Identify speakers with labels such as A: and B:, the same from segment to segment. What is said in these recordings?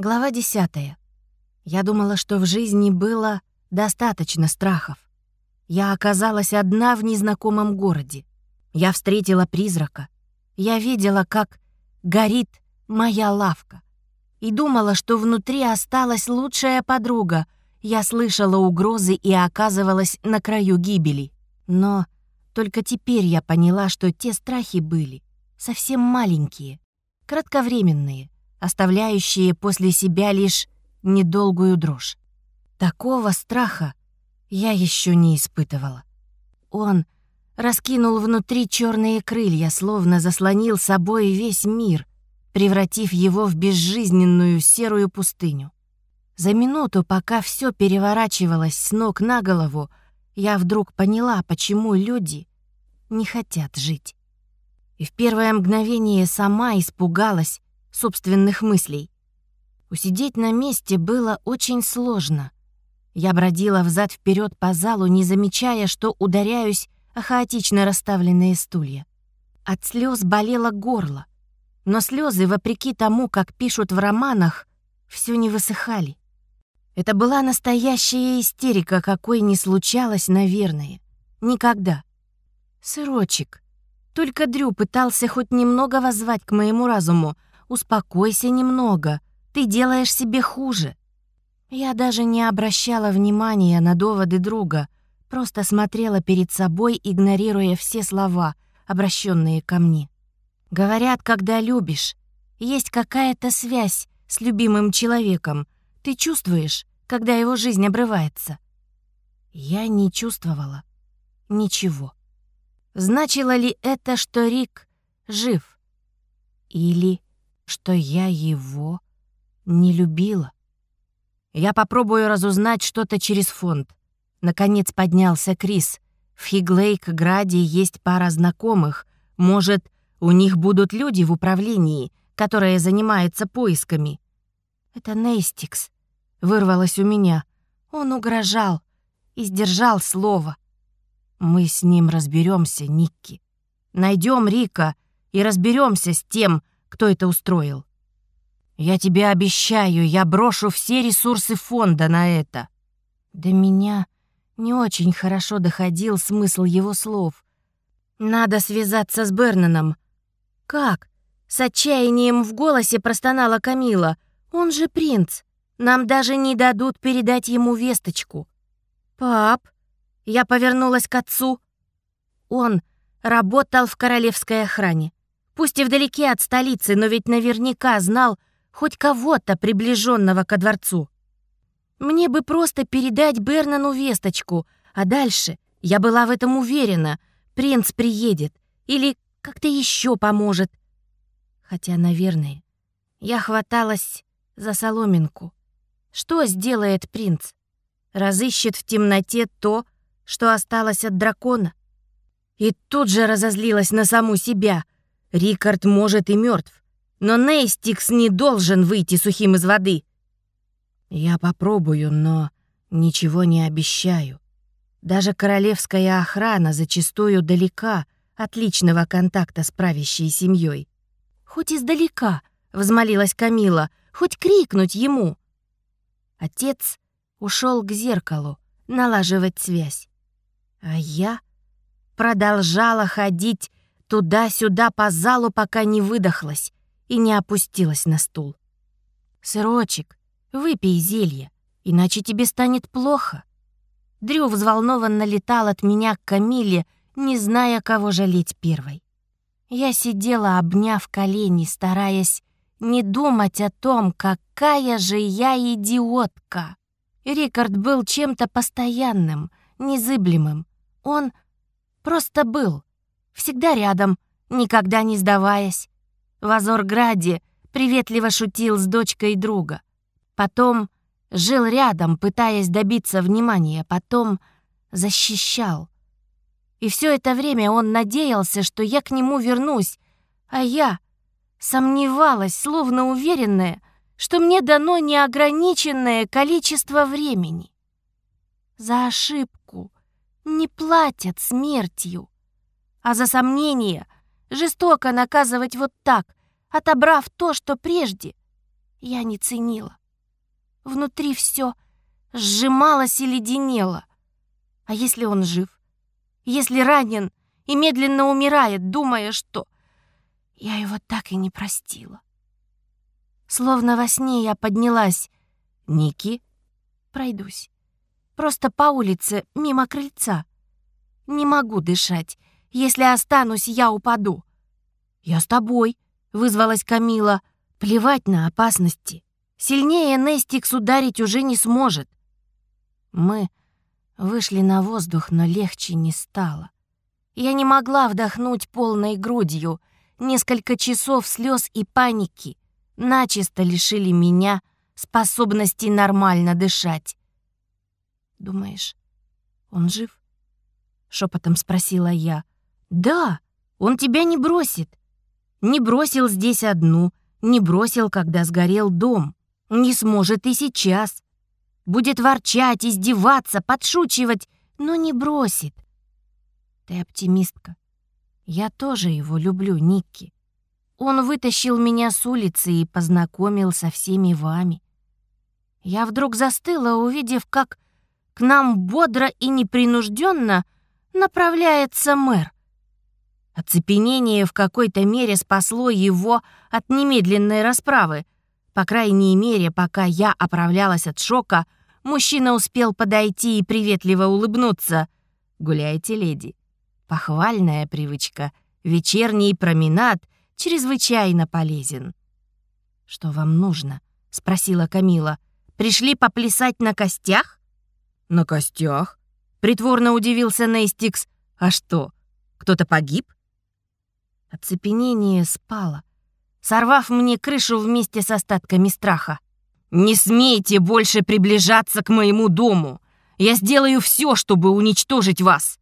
A: Глава 10. Я думала, что в жизни было достаточно страхов. Я оказалась одна в незнакомом городе. Я встретила призрака. Я видела, как горит моя лавка. И думала, что внутри осталась лучшая подруга. Я слышала угрозы и оказывалась на краю гибели. Но только теперь я поняла, что те страхи были совсем маленькие, кратковременные — оставляющие после себя лишь недолгую дрожь. Такого страха я еще не испытывала. Он раскинул внутри черные крылья, словно заслонил собой весь мир, превратив его в безжизненную серую пустыню. За минуту, пока все переворачивалось с ног на голову, я вдруг поняла, почему люди не хотят жить. И в первое мгновение сама испугалась, собственных мыслей. Усидеть на месте было очень сложно. Я бродила взад вперед по залу, не замечая, что ударяюсь о хаотично расставленные стулья. От слез болело горло, но слезы, вопреки тому, как пишут в романах, все не высыхали. Это была настоящая истерика, какой не случалось, наверное. Никогда. Сырочек. Только Дрю пытался хоть немного воззвать к моему разуму, успокойся немного, ты делаешь себе хуже». Я даже не обращала внимания на доводы друга, просто смотрела перед собой, игнорируя все слова, обращенные ко мне. Говорят, когда любишь, есть какая-то связь с любимым человеком. Ты чувствуешь, когда его жизнь обрывается. Я не чувствовала ничего. Значило ли это, что Рик жив? Или что я его не любила. Я попробую разузнать что-то через фонд. Наконец поднялся Крис. В Хиглейк-Граде есть пара знакомых. Может, у них будут люди в управлении, которые занимаются поисками. Это Нейстикс. Вырвалось у меня. Он угрожал и сдержал слово. Мы с ним разберемся, Никки. Найдем Рика и разберемся с тем, кто это устроил. Я тебе обещаю, я брошу все ресурсы фонда на это. До меня не очень хорошо доходил смысл его слов. Надо связаться с Бернаном. Как? С отчаянием в голосе простонала Камила. Он же принц. Нам даже не дадут передать ему весточку. Пап, я повернулась к отцу. Он работал в королевской охране. Пусть и вдалеке от столицы, но ведь наверняка знал хоть кого-то, приближенного ко дворцу. Мне бы просто передать Бернану весточку, а дальше, я была в этом уверена, принц приедет или как-то еще поможет. Хотя, наверное, я хваталась за соломинку. Что сделает принц? Разыщет в темноте то, что осталось от дракона? И тут же разозлилась на саму себя — Рикард может и мертв, но Нейстикс не должен выйти сухим из воды. Я попробую, но ничего не обещаю. Даже королевская охрана зачастую далека от личного контакта с правящей семьей. «Хоть издалека», — взмолилась Камила, — «хоть крикнуть ему». Отец ушел к зеркалу налаживать связь. А я продолжала ходить туда-сюда по залу, пока не выдохлась и не опустилась на стул. «Сырочек, выпей зелье, иначе тебе станет плохо». Дрю взволнованно летал от меня к Камиле, не зная, кого жалеть первой. Я сидела, обняв колени, стараясь не думать о том, какая же я идиотка. Рикард был чем-то постоянным, незыблемым. Он просто был всегда рядом, никогда не сдаваясь. В Азорграде приветливо шутил с дочкой друга. Потом жил рядом, пытаясь добиться внимания, потом защищал. И все это время он надеялся, что я к нему вернусь, а я сомневалась, словно уверенная, что мне дано неограниченное количество времени. За ошибку не платят смертью а за сомнение жестоко наказывать вот так, отобрав то, что прежде я не ценила. Внутри все сжималось и леденело. А если он жив? Если ранен и медленно умирает, думая, что... Я его так и не простила. Словно во сне я поднялась. «Ники?» «Пройдусь. Просто по улице, мимо крыльца. Не могу дышать. Если останусь, я упаду». «Я с тобой», — вызвалась Камила. «Плевать на опасности. Сильнее Нестикс ударить уже не сможет». Мы вышли на воздух, но легче не стало. Я не могла вдохнуть полной грудью. Несколько часов слез и паники начисто лишили меня способности нормально дышать. «Думаешь, он жив?» — шепотом спросила я. «Да, он тебя не бросит. Не бросил здесь одну, не бросил, когда сгорел дом. Не сможет и сейчас. Будет ворчать, издеваться, подшучивать, но не бросит. Ты оптимистка. Я тоже его люблю, Никки. Он вытащил меня с улицы и познакомил со всеми вами. Я вдруг застыла, увидев, как к нам бодро и непринужденно направляется мэр. Оцепенение в какой-то мере спасло его от немедленной расправы. По крайней мере, пока я оправлялась от шока, мужчина успел подойти и приветливо улыбнуться. «Гуляйте, леди». Похвальная привычка. Вечерний променад чрезвычайно полезен. «Что вам нужно?» — спросила Камила. «Пришли поплясать на костях?» «На костях?» — притворно удивился Нейстикс. «А что, кто-то погиб?» Оцепенение спало, сорвав мне крышу вместе с остатками страха. «Не смейте больше приближаться к моему дому! Я сделаю все, чтобы уничтожить вас!»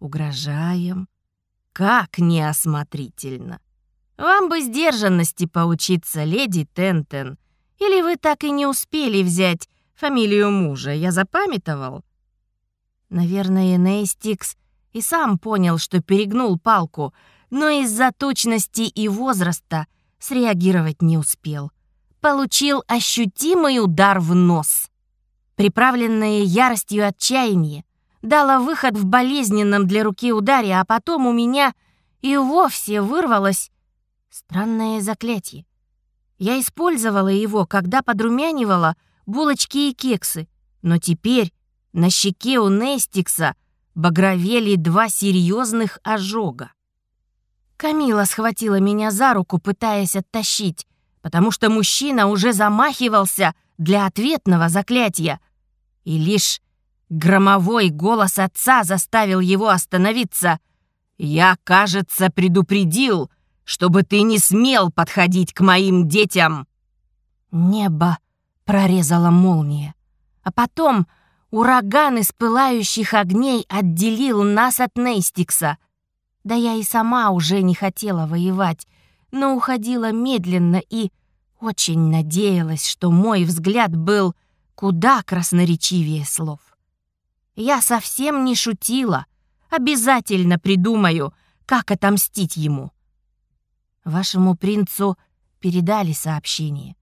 A: Угрожаем. Как неосмотрительно. Вам бы сдержанности поучиться, леди Тентен. Или вы так и не успели взять фамилию мужа, я запамятовал? Наверное, Нейстикс и сам понял, что перегнул палку, но из-за точности и возраста среагировать не успел. Получил ощутимый удар в нос. Приправленное яростью отчаяние, дала выход в болезненном для руки ударе, а потом у меня и вовсе вырвалось странное заклятие. Я использовала его, когда подрумянивала булочки и кексы, но теперь на щеке у Нестикса багровели два серьезных ожога. Камила схватила меня за руку, пытаясь оттащить, потому что мужчина уже замахивался для ответного заклятия. И лишь Громовой голос отца заставил его остановиться. «Я, кажется, предупредил, чтобы ты не смел подходить к моим детям!» Небо прорезала молния. А потом ураган из пылающих огней отделил нас от Нейстикса. Да я и сама уже не хотела воевать, но уходила медленно и очень надеялась, что мой взгляд был куда красноречивее слов. Я совсем не шутила. Обязательно придумаю, как отомстить ему. Вашему принцу передали сообщение.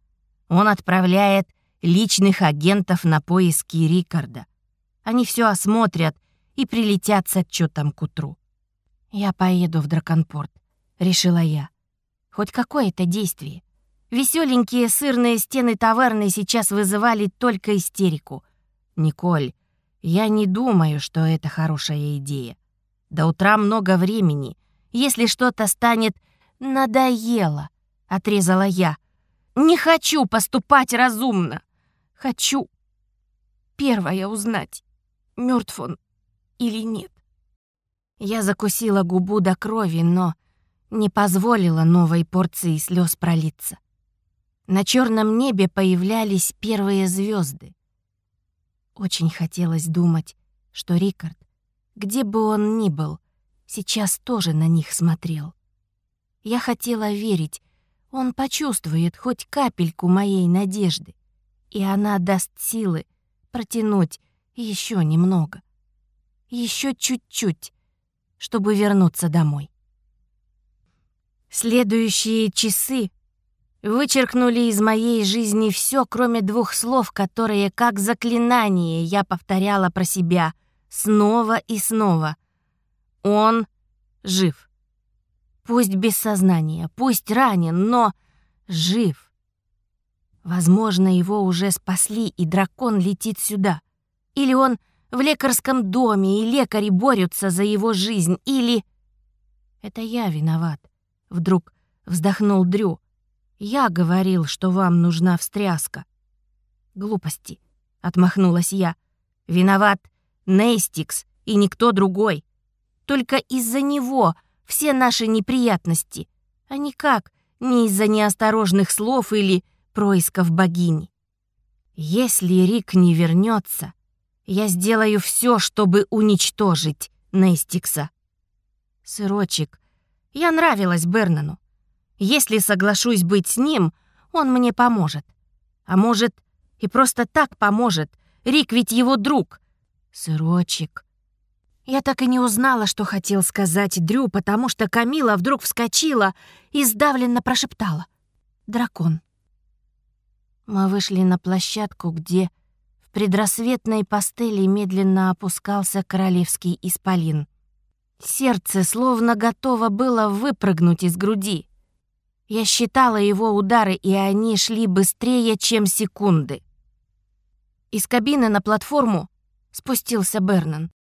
A: Он отправляет личных агентов на поиски Рикарда. Они все осмотрят и прилетят с отчетом к утру. «Я поеду в Драконпорт», — решила я. «Хоть какое-то действие. Веселенькие сырные стены таверны сейчас вызывали только истерику. Николь, я не думаю, что это хорошая идея. До утра много времени. Если что-то станет надоело, отрезала я. Не хочу поступать разумно. Хочу первое узнать, мертв он или нет. Я закусила губу до крови, но не позволила новой порции слез пролиться. На черном небе появлялись первые звезды. Очень хотелось думать, что Рикард, где бы он ни был, сейчас тоже на них смотрел. Я хотела верить, он почувствует хоть капельку моей надежды, и она даст силы протянуть еще немного, еще чуть-чуть, чтобы вернуться домой. Следующие часы вычеркнули из моей жизни все, кроме двух слов, которые, как заклинание, я повторяла про себя снова и снова. Он жив. Пусть без сознания, пусть ранен, но жив. Возможно, его уже спасли, и дракон летит сюда. Или он в лекарском доме, и лекари борются за его жизнь, или... Это я виноват. Вдруг вздохнул Дрю. Я говорил, что вам нужна встряска. Глупости, отмахнулась я. Виноват Нейстикс и никто другой. Только из-за него все наши неприятности, а никак не из-за неосторожных слов или происков богини. Если Рик не вернется, я сделаю все, чтобы уничтожить Нейстикса. Сырочек, я нравилась Бернану. Если соглашусь быть с ним, он мне поможет. А может, и просто так поможет. Рик ведь его друг. Сырочек. Я так и не узнала, что хотел сказать Дрю, потому что Камила вдруг вскочила и сдавленно прошептала. «Дракон». Мы вышли на площадку, где предрассветной пастели медленно опускался королевский исполин. Сердце словно готово было выпрыгнуть из груди. Я считала его удары, и они шли быстрее, чем секунды. Из кабины на платформу спустился Бернан.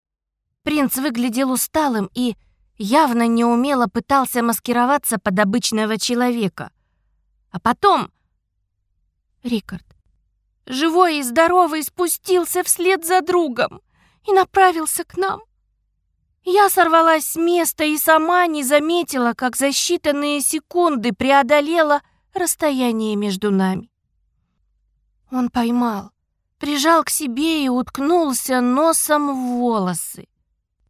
A: Принц выглядел усталым и явно неумело пытался маскироваться под обычного человека. А потом... Рикард, живой и здоровый, спустился вслед за другом и направился к нам. Я сорвалась с места и сама не заметила, как за считанные секунды преодолела расстояние между нами. Он поймал, прижал к себе и уткнулся носом в волосы.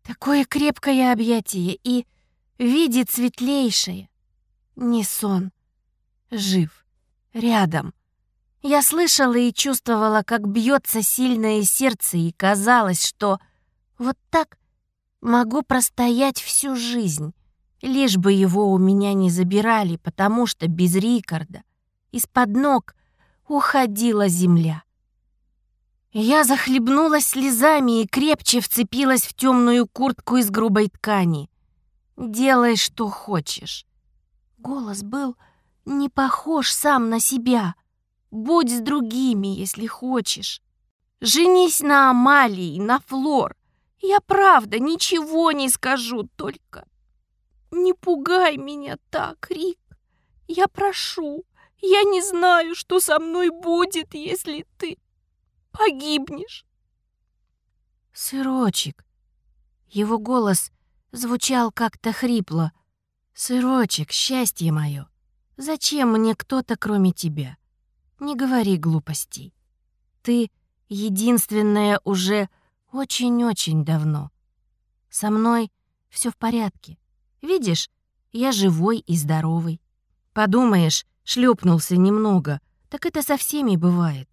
A: Такое крепкое объятие и видит светлейшее. Не сон, жив, рядом. Я слышала и чувствовала, как бьется сильное сердце, и казалось, что вот так Могу простоять всю жизнь, лишь бы его у меня не забирали, потому что без Рикарда из-под ног уходила земля. Я захлебнулась слезами и крепче вцепилась в темную куртку из грубой ткани. «Делай, что хочешь». Голос был не похож сам на себя. Будь с другими, если хочешь. Женись на Амалии, на Флор. Я правда ничего не скажу, только не пугай меня так, Рик. Я прошу, я не знаю, что со мной будет, если ты погибнешь. Сырочек. Его голос звучал как-то хрипло. Сырочек, счастье мое. Зачем мне кто-то, кроме тебя? Не говори глупостей. Ты единственная уже очень-очень давно. Со мной все в порядке. Видишь, я живой и здоровый. Подумаешь, шлепнулся немного, так это со всеми бывает.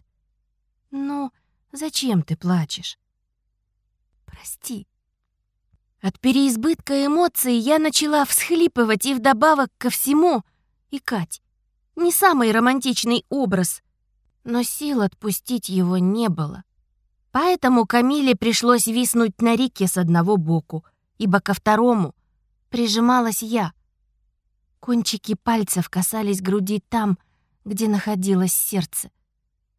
A: Ну, зачем ты плачешь? Прости. От переизбытка эмоций я начала всхлипывать и вдобавок ко всему икать. Не самый романтичный образ, но сил отпустить его не было. Поэтому Камиле пришлось виснуть на Рике с одного боку, ибо ко второму прижималась я. Кончики пальцев касались груди там, где находилось сердце.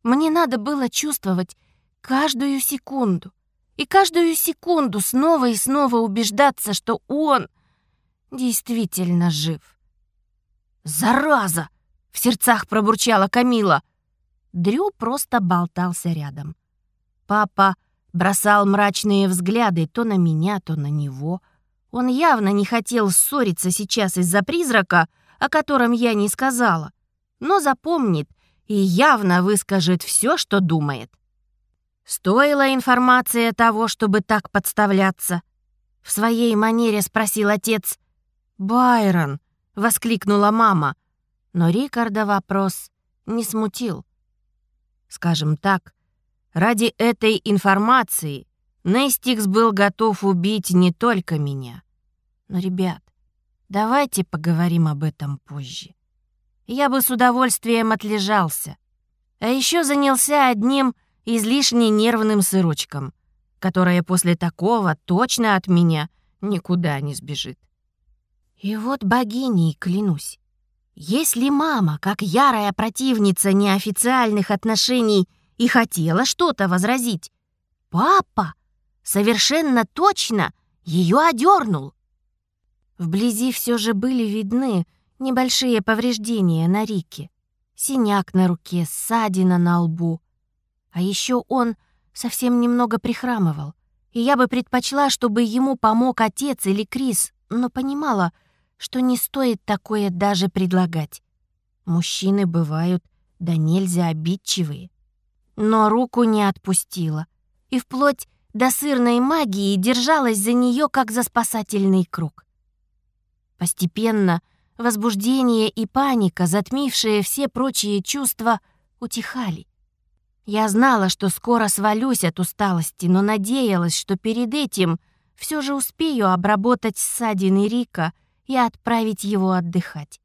A: Мне надо было чувствовать каждую секунду, и каждую секунду снова и снова убеждаться, что он действительно жив. «Зараза!» — в сердцах пробурчала Камила. Дрю просто болтался рядом. Папа бросал мрачные взгляды то на меня, то на него. Он явно не хотел ссориться сейчас из-за призрака, о котором я не сказала, но запомнит и явно выскажет все, что думает. Стоила информация того, чтобы так подставляться? В своей манере спросил отец. «Байрон!» — воскликнула мама. Но Рикарда вопрос не смутил. Скажем так, Ради этой информации Нестикс был готов убить не только меня. Но, ребят, давайте поговорим об этом позже. я бы с удовольствием отлежался. А еще занялся одним излишне нервным сырочком, которое после такого точно от меня никуда не сбежит. И вот богиней клянусь. Если мама, как ярая противница неофициальных отношений, и хотела что-то возразить, папа совершенно точно ее одернул. Вблизи все же были видны небольшие повреждения на Рике. Синяк на руке, ссадина на лбу. А еще он совсем немного прихрамывал. И я бы предпочла, чтобы ему помог отец или Крис, но понимала, что не стоит такое даже предлагать. Мужчины бывают да нельзя обидчивые. Но руку не отпустила. И вплоть до сырной магии держалась за нее, как за спасательный круг. Постепенно возбуждение и паника, затмившие все прочие чувства, утихали. Я знала, что скоро свалюсь от усталости, но надеялась, что перед этим все же успею обработать ссадины Рика и отправить его отдыхать.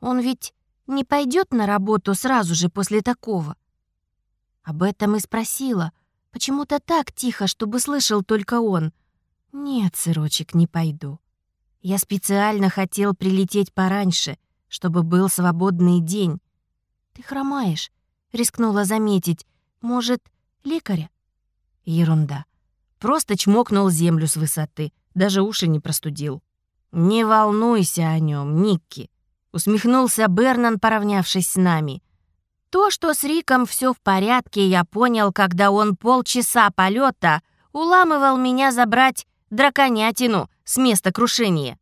A: Он ведь не пойдет на работу сразу же после такого. Об этом и спросила, почему-то так тихо, чтобы слышал только он. «Нет, сырочек, не пойду. Я специально хотел прилететь пораньше, чтобы был свободный день. Ты хромаешь, рискнула заметить. Может, лекаря? Ерунда. Просто чмокнул землю с высоты, даже уши не простудил. Не волнуйся о нем, Никки, усмехнулся Бернан, поравнявшись с нами. То, что с Риком все в порядке, я понял, когда он полчаса полета уламывал меня забрать драконятину с места крушения.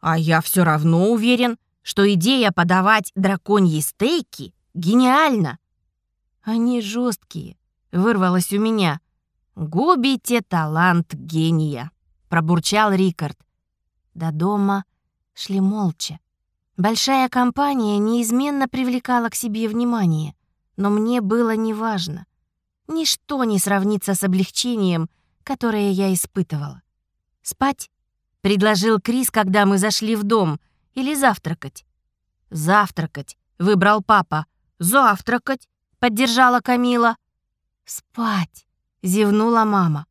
A: А я все равно уверен, что идея подавать драконьи стейки гениальна. Они жесткие, вырвалось у меня. Губите талант гения, пробурчал Рикард. До дома шли молча. Большая компания неизменно привлекала к себе внимание, но мне было неважно. Ничто не сравнится с облегчением, которое я испытывала. «Спать?» — предложил Крис, когда мы зашли в дом. «Или завтракать?» «Завтракать», — выбрал папа. «Завтракать», — поддержала Камила. «Спать», — зевнула мама.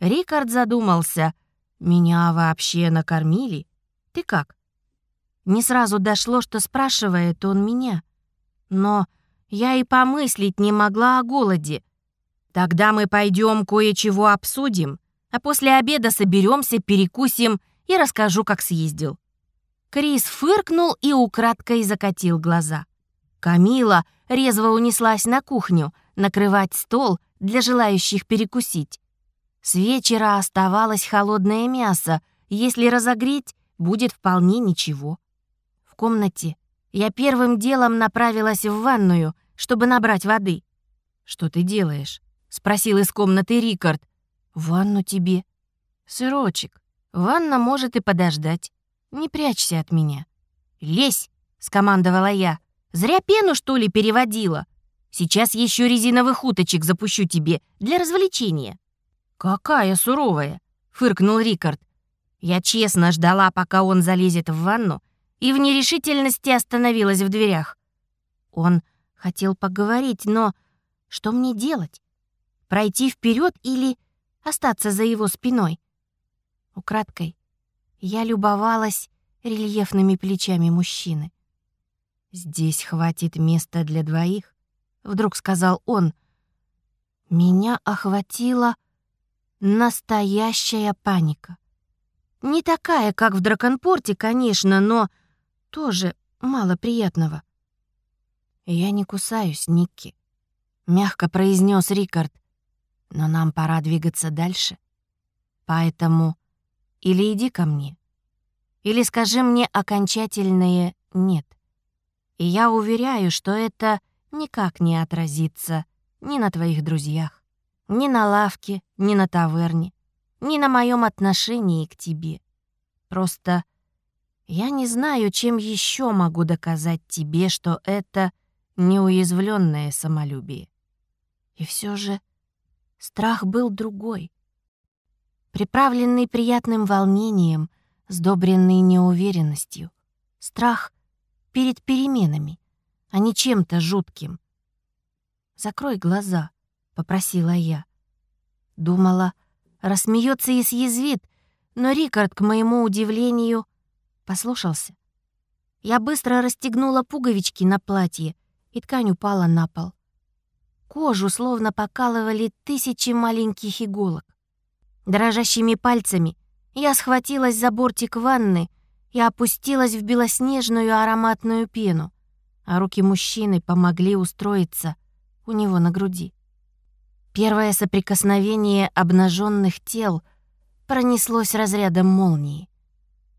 A: Рикард задумался. «Меня вообще накормили? Ты как?» Не сразу дошло, что спрашивает он меня. Но я и помыслить не могла о голоде. «Тогда мы пойдем кое-чего обсудим», а после обеда соберемся, перекусим и расскажу, как съездил». Крис фыркнул и украдкой закатил глаза. Камила резво унеслась на кухню накрывать стол для желающих перекусить. С вечера оставалось холодное мясо, если разогреть, будет вполне ничего. В комнате я первым делом направилась в ванную, чтобы набрать воды. «Что ты делаешь?» — спросил из комнаты Рикард. «Ванну тебе». «Сырочек, ванна может и подождать. Не прячься от меня». «Лезь!» — скомандовала я. «Зря пену, что ли, переводила? Сейчас еще резиновых уточек запущу тебе для развлечения». «Какая суровая!» — фыркнул Рикард. Я честно ждала, пока он залезет в ванну, и в нерешительности остановилась в дверях. Он хотел поговорить, но что мне делать? Пройти вперед или остаться за его спиной. Украдкой я любовалась рельефными плечами мужчины. «Здесь хватит места для двоих», — вдруг сказал он. Меня охватила настоящая паника. Не такая, как в Драконпорте, конечно, но тоже мало приятного. «Я не кусаюсь, Никки», — мягко произнес Рикард но нам пора двигаться дальше. Поэтому или иди ко мне, или скажи мне окончательное «нет». И я уверяю, что это никак не отразится ни на твоих друзьях, ни на лавке, ни на таверне, ни на моем отношении к тебе. Просто я не знаю, чем еще могу доказать тебе, что это неуязвленное самолюбие. И все же Страх был другой. Приправленный приятным волнением, сдобренный неуверенностью. Страх перед переменами, а не чем-то жутким. «Закрой глаза», — попросила я. Думала, рассмеется и съязвит, но Рикард, к моему удивлению, послушался. Я быстро расстегнула пуговички на платье, и ткань упала на пол. Кожу словно покалывали тысячи маленьких иголок. Дрожащими пальцами я схватилась за бортик ванны и опустилась в белоснежную ароматную пену, а руки мужчины помогли устроиться у него на груди. Первое соприкосновение обнаженных тел пронеслось разрядом молнии.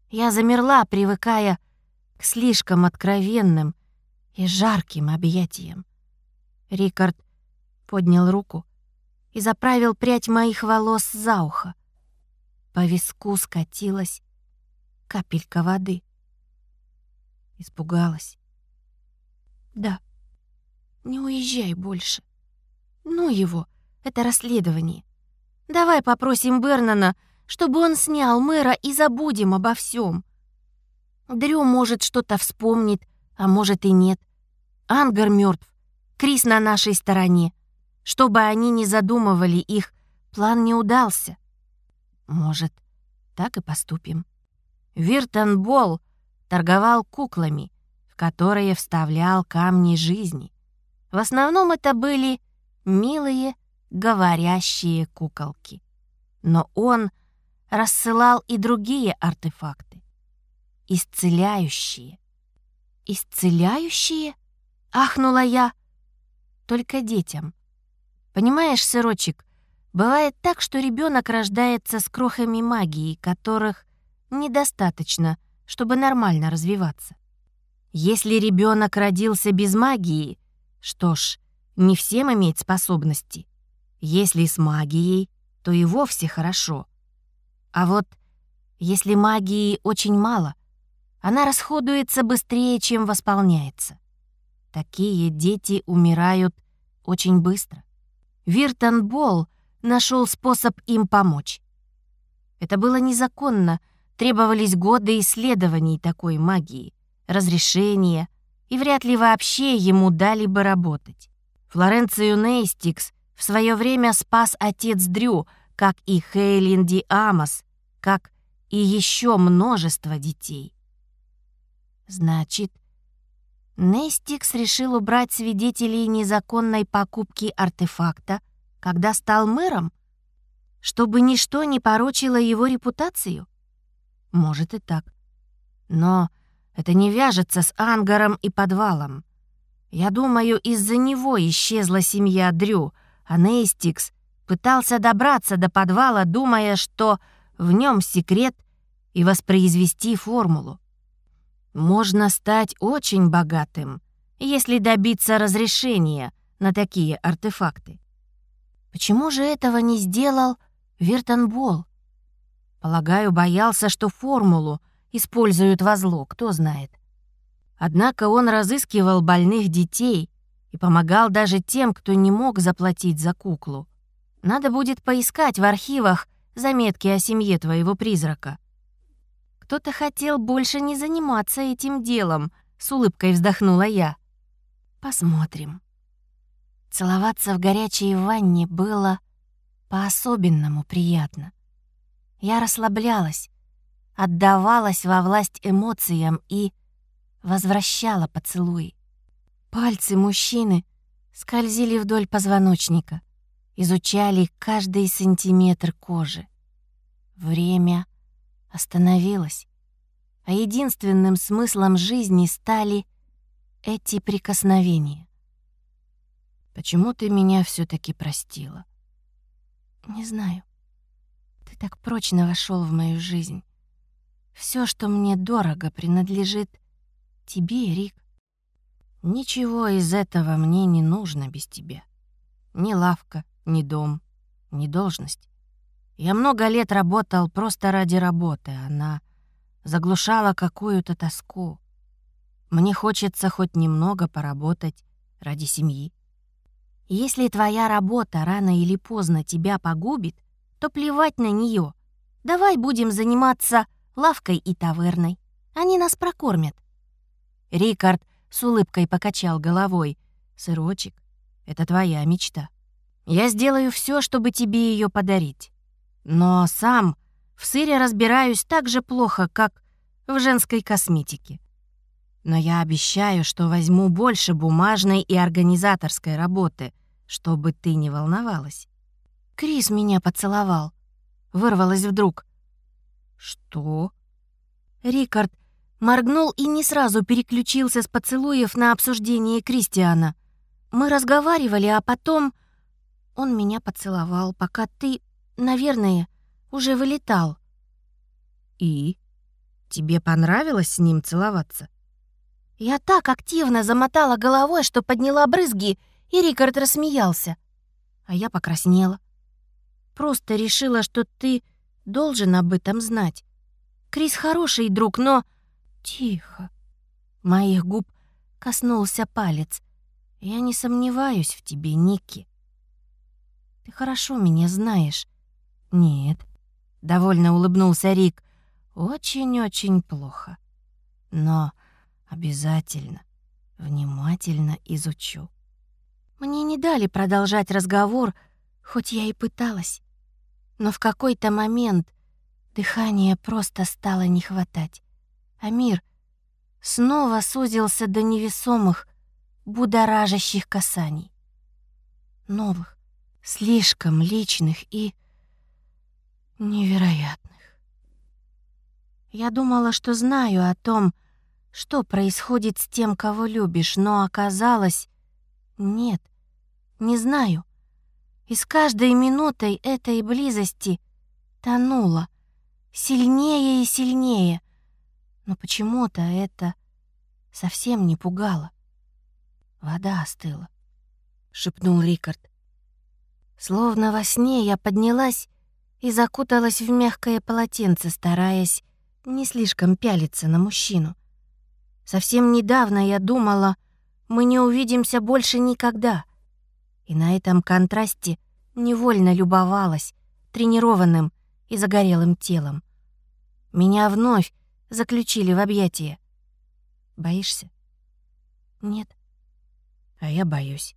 A: Я замерла, привыкая к слишком откровенным и жарким объятиям. Рикард поднял руку и заправил прядь моих волос за ухо. По виску скатилась капелька воды. Испугалась. «Да, не уезжай больше. Ну его, это расследование. Давай попросим Бернана, чтобы он снял мэра и забудем обо всем. Дрю может что-то вспомнит, а может и нет. Ангар мертв, Крис на нашей стороне. Что бы они ни задумывали, их план не удался. Может, так и поступим. Виртон Болл торговал куклами, в которые вставлял камни жизни. В основном это были милые, говорящие куколки. Но он рассылал и другие артефакты. Исцеляющие. «Исцеляющие?» — ахнула я. «Только детям. Понимаешь, сырочек, бывает так, что ребенок рождается с крохами магии, которых недостаточно, чтобы нормально развиваться. Если ребенок родился без магии, что ж, не всем иметь способности. Если с магией, то и вовсе хорошо. А вот если магии очень мало, она расходуется быстрее, чем восполняется. Такие дети умирают очень быстро. Виртон Болл нашел способ им помочь. Это было незаконно, требовались годы исследований такой магии, разрешения, и вряд ли вообще ему дали бы работать. Флоренцию Нейстикс в свое время спас отец Дрю, как и Хейлинди Амос, как и еще множество детей. Значит, Нестикс решил убрать свидетелей незаконной покупки артефакта, когда стал мэром, чтобы ничто не порочило его репутацию? Может и так. Но это не вяжется с ангаром и подвалом. Я думаю, из-за него исчезла семья Дрю, а Нейстикс пытался добраться до подвала, думая, что в нем секрет и воспроизвести формулу. Можно стать очень богатым, если добиться разрешения на такие артефакты. Почему же этого не сделал Виртенбол? Полагаю, боялся, что формулу используют во зло, кто знает. Однако он разыскивал больных детей и помогал даже тем, кто не мог заплатить за куклу. Надо будет поискать в архивах заметки о семье твоего призрака. Кто-то хотел больше не заниматься этим делом, с улыбкой вздохнула я. Посмотрим. Целоваться в горячей ванне было по-особенному приятно. Я расслаблялась, отдавалась во власть эмоциям и возвращала поцелуй. Пальцы мужчины скользили вдоль позвоночника, изучали каждый сантиметр кожи. Время остановилось, а единственным смыслом жизни стали эти прикосновения. Почему ты меня все таки простила? Не знаю. Ты так прочно вошел в мою жизнь. Все, что мне дорого, принадлежит тебе, Рик. Ничего из этого мне не нужно без тебя. Ни лавка, ни дом, ни должность. Я много лет работал просто ради работы, она заглушала какую-то тоску. Мне хочется хоть немного поработать ради семьи. Если твоя работа рано или поздно тебя погубит, то плевать на нее. Давай будем заниматься лавкой и таверной. Они нас прокормят. Рикард с улыбкой покачал головой. «Сырочек, это твоя мечта. Я сделаю все, чтобы тебе ее подарить. Но сам в сыре разбираюсь так же плохо, как в женской косметике. Но я обещаю, что возьму больше бумажной и организаторской работы, чтобы ты не волновалась. Крис меня поцеловал. Вырвалась вдруг. Что? Рикард моргнул и не сразу переключился с поцелуев на обсуждение Кристиана. Мы разговаривали, а потом он меня поцеловал, пока ты, наверное, уже вылетал. И? Тебе понравилось с ним целоваться? Я так активно замотала головой, что подняла брызги, и Рикард рассмеялся. А я покраснела. Просто решила, что ты должен об этом знать. Крис хороший друг, но... Тихо. Моих губ коснулся палец. Я не сомневаюсь в тебе, Ники. Ты хорошо меня знаешь. Нет, Довольно улыбнулся Рик. Очень-очень плохо. Но обязательно, внимательно изучу. Мне не дали продолжать разговор, хоть я и пыталась. Но в какой-то момент дыхания просто стало не хватать. А мир снова сузился до невесомых, будоражащих касаний. Новых, слишком личных и невероятных. Я думала, что знаю о том, что происходит с тем, кого любишь, но оказалось, нет, не знаю. И с каждой минутой этой близости тонула, сильнее и сильнее. Но почему-то это совсем не пугало. «Вода остыла», — шепнул Рикард. Словно во сне я поднялась и закуталась в мягкое полотенце, стараясь не слишком пялиться на мужчину. Совсем недавно я думала, мы не увидимся больше никогда. И на этом контрасте невольно любовалась тренированным и загорелым телом. Меня вновь заключили в объятия. Боишься? Нет. А я боюсь,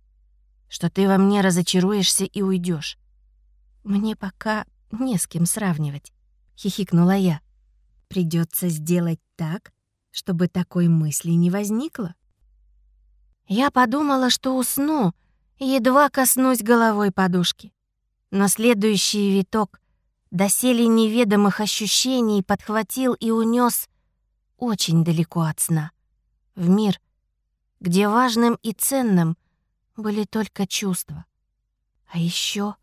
A: что ты во мне разочаруешься и уйдешь. Мне пока не с кем сравнивать», — хихикнула я. Придется сделать так, чтобы такой мысли не возникло». Я подумала, что усну, едва коснусь головой подушки. Но следующий виток доселе неведомых ощущений подхватил и унес очень далеко от сна, в мир, где важным и ценным были только чувства, а еще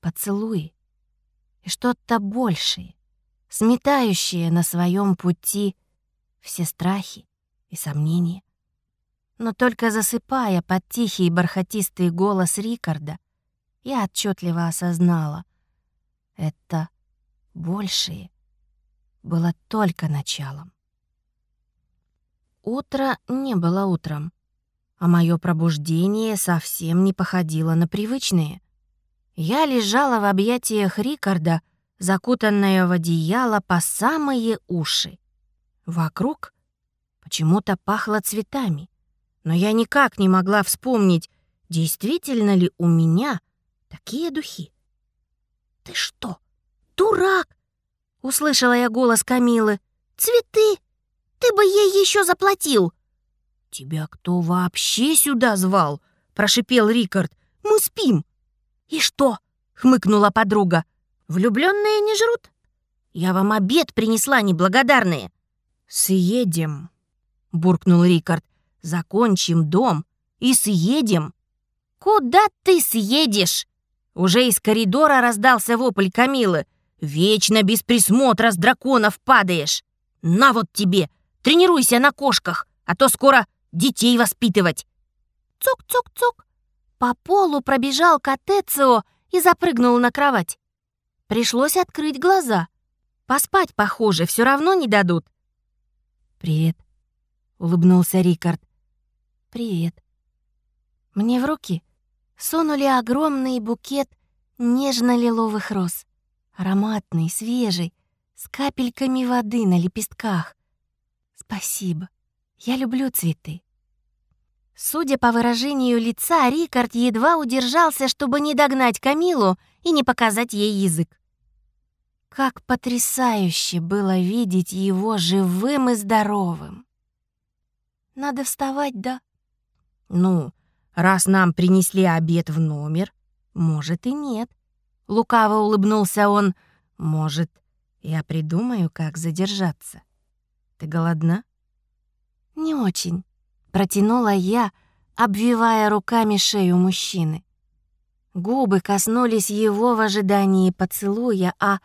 A: поцелуи. И что-то большее, сметающее на своем пути все страхи и сомнения. Но только засыпая под тихий бархатистый голос Рикарда, я отчетливо осознала — это большее было только началом. Утро не было утром, а мое пробуждение совсем не походило на привычное — я лежала в объятиях Рикарда, закутанная в одеяло по самые уши. Вокруг почему-то пахло цветами, но я никак не могла вспомнить, действительно ли у меня такие духи. «Ты что, дурак?» — услышала я голос Камилы. «Цветы! Ты бы ей еще заплатил!» «Тебя кто вообще сюда звал?» — прошипел Рикард. «Мы спим!» «И что?» — хмыкнула подруга. «Влюбленные не жрут? Я вам обед принесла, неблагодарные». «Съедем», — буркнул Рикард. «Закончим дом и съедем». «Куда ты съедешь?» Уже из коридора раздался вопль Камилы. «Вечно без присмотра с драконов падаешь! На вот тебе! Тренируйся на кошках, а то скоро детей воспитывать!» «Цок-цок-цок!» По полу пробежал Катецио и запрыгнул на кровать. Пришлось открыть глаза. Поспать, похоже, все равно не дадут. «Привет», — улыбнулся Рикард. «Привет». Мне в руки сунули огромный букет нежно-лиловых роз. Ароматный, свежий, с капельками воды на лепестках. «Спасибо. Я люблю цветы. Судя по выражению лица, Рикард едва удержался, чтобы не догнать Камилу и не показать ей язык. Как потрясающе было видеть его живым и здоровым. Надо вставать, да? Ну, раз нам принесли обед в номер, может и нет. Лукаво улыбнулся он. Может, я придумаю, как задержаться. Ты голодна? Не очень, протянула я, обвивая руками шею мужчины. Губы коснулись его в ожидании поцелуя, а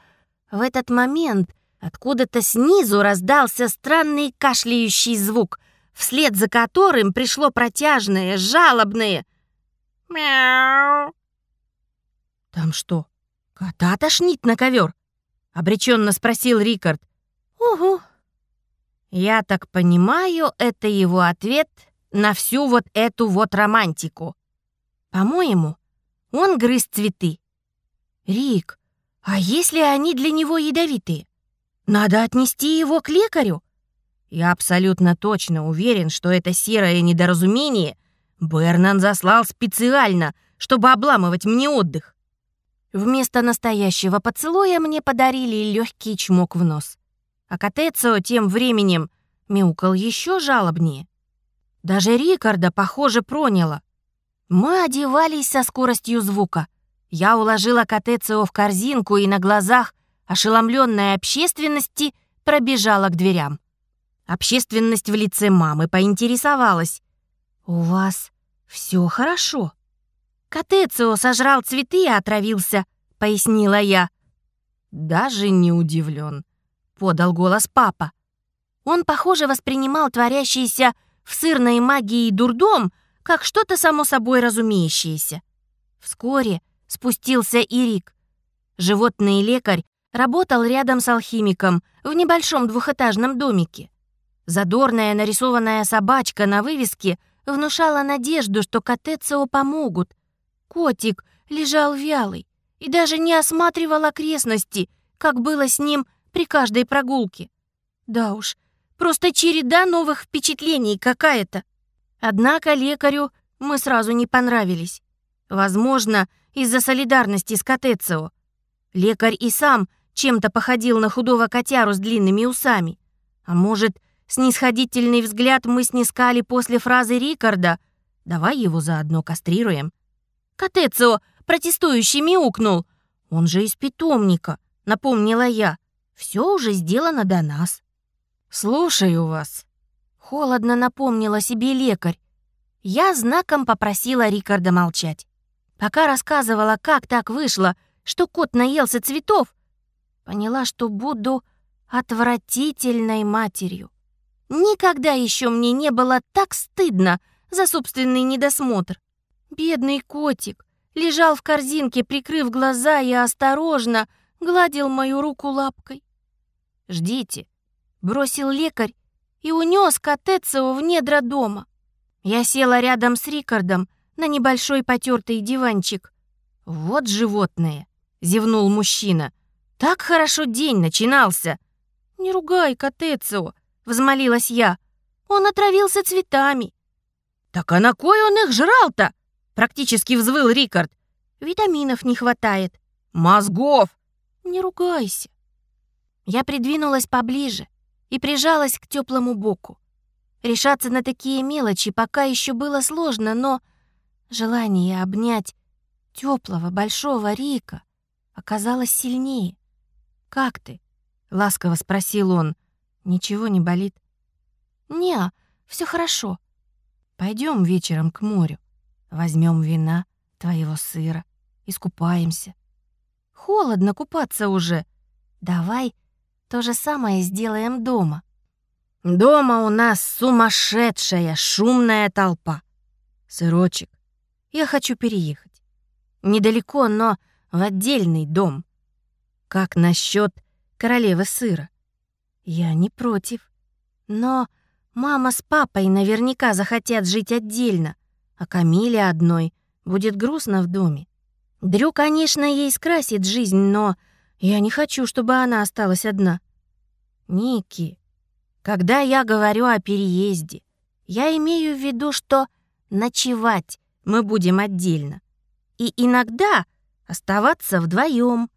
A: в этот момент откуда-то снизу раздался странный кашляющий звук, вслед за которым пришло протяжное, жалобное «Мяу». «Там что, кота тошнит на ковер? обреченно спросил Рикард. «Угу». «Я так понимаю, это его ответ на всю вот эту вот романтику. По-моему, он грыз цветы. Рик, а если они для него ядовитые? Надо отнести его к лекарю. Я абсолютно точно уверен, что это серое недоразумение Бернан заслал специально, чтобы обламывать мне отдых. Вместо настоящего поцелуя мне подарили легкий чмок в нос. А Катецио тем временем мяукал еще жалобнее. Даже Рикарда, похоже, проняло. Мы одевались со скоростью звука. Я уложила Катецио в корзинку и на глазах ошеломленной общественности пробежала к дверям. Общественность в лице мамы поинтересовалась. «У вас все хорошо?» «Катецио сожрал цветы и отравился», — пояснила я. «Даже не удивлен», — подал голос папа. Он, похоже, воспринимал творящийся в сырной магии дурдом как что-то само собой разумеющееся. Вскоре спустился и Рик. Животный лекарь работал рядом с алхимиком в небольшом двухэтажном домике. Задорная нарисованная собачка на вывеске внушала надежду, что Катецио помогут. Котик лежал вялый и даже не осматривал окрестности, как было с ним при каждой прогулке. Да уж, просто череда новых впечатлений какая-то. Однако лекарю мы сразу не понравились. Возможно, из-за солидарности с Катецио. Лекарь и сам чем-то походил на худого котяру с длинными усами. А может, снисходительный взгляд мы снискали после фразы Рикарда «Давай его заодно кастрируем». Катецио протестующий мяукнул. «Он же из питомника», — напомнила я. «Все уже сделано до нас». «Слушаю вас», — холодно напомнила себе лекарь. Я знаком попросила Рикарда молчать. Пока рассказывала, как так вышло, что кот наелся цветов, поняла, что буду отвратительной матерью. Никогда еще мне не было так стыдно за собственный недосмотр. Бедный котик лежал в корзинке, прикрыв глаза и осторожно гладил мою руку лапкой. «Ждите», — бросил лекарь и унес Катецио в недра дома. Я села рядом с Рикардом, на небольшой потертый диванчик. «Вот животное!» — зевнул мужчина. «Так хорошо день начинался!» «Не ругай Катецио!» — взмолилась я. «Он отравился цветами!» «Так а на кой он их жрал-то?» — практически взвыл Рикард. «Витаминов не хватает». «Мозгов!» «Не ругайся!» Я придвинулась поближе и прижалась к теплому боку. Решаться на такие мелочи пока еще было сложно, но Желание обнять теплого большого Рика оказалось сильнее. «Как ты?» — ласково спросил он. «Ничего не болит?» «Не, все хорошо. Пойдем вечером к морю. Возьмем вина, твоего сыра, искупаемся. Холодно купаться уже. Давай то же самое сделаем дома». Дома у нас сумасшедшая шумная толпа. Сырочек, я хочу переехать. Недалеко, но в отдельный дом. Как насчет королевы сыра? Я не против. Но мама с папой наверняка захотят жить отдельно, а Камиле одной будет грустно в доме. Дрю, конечно, ей скрасит жизнь, но я не хочу, чтобы она осталась одна. Ники, когда я говорю о переезде, Я имею в виду, что ночевать мы будем отдельно. И иногда оставаться вдвоем.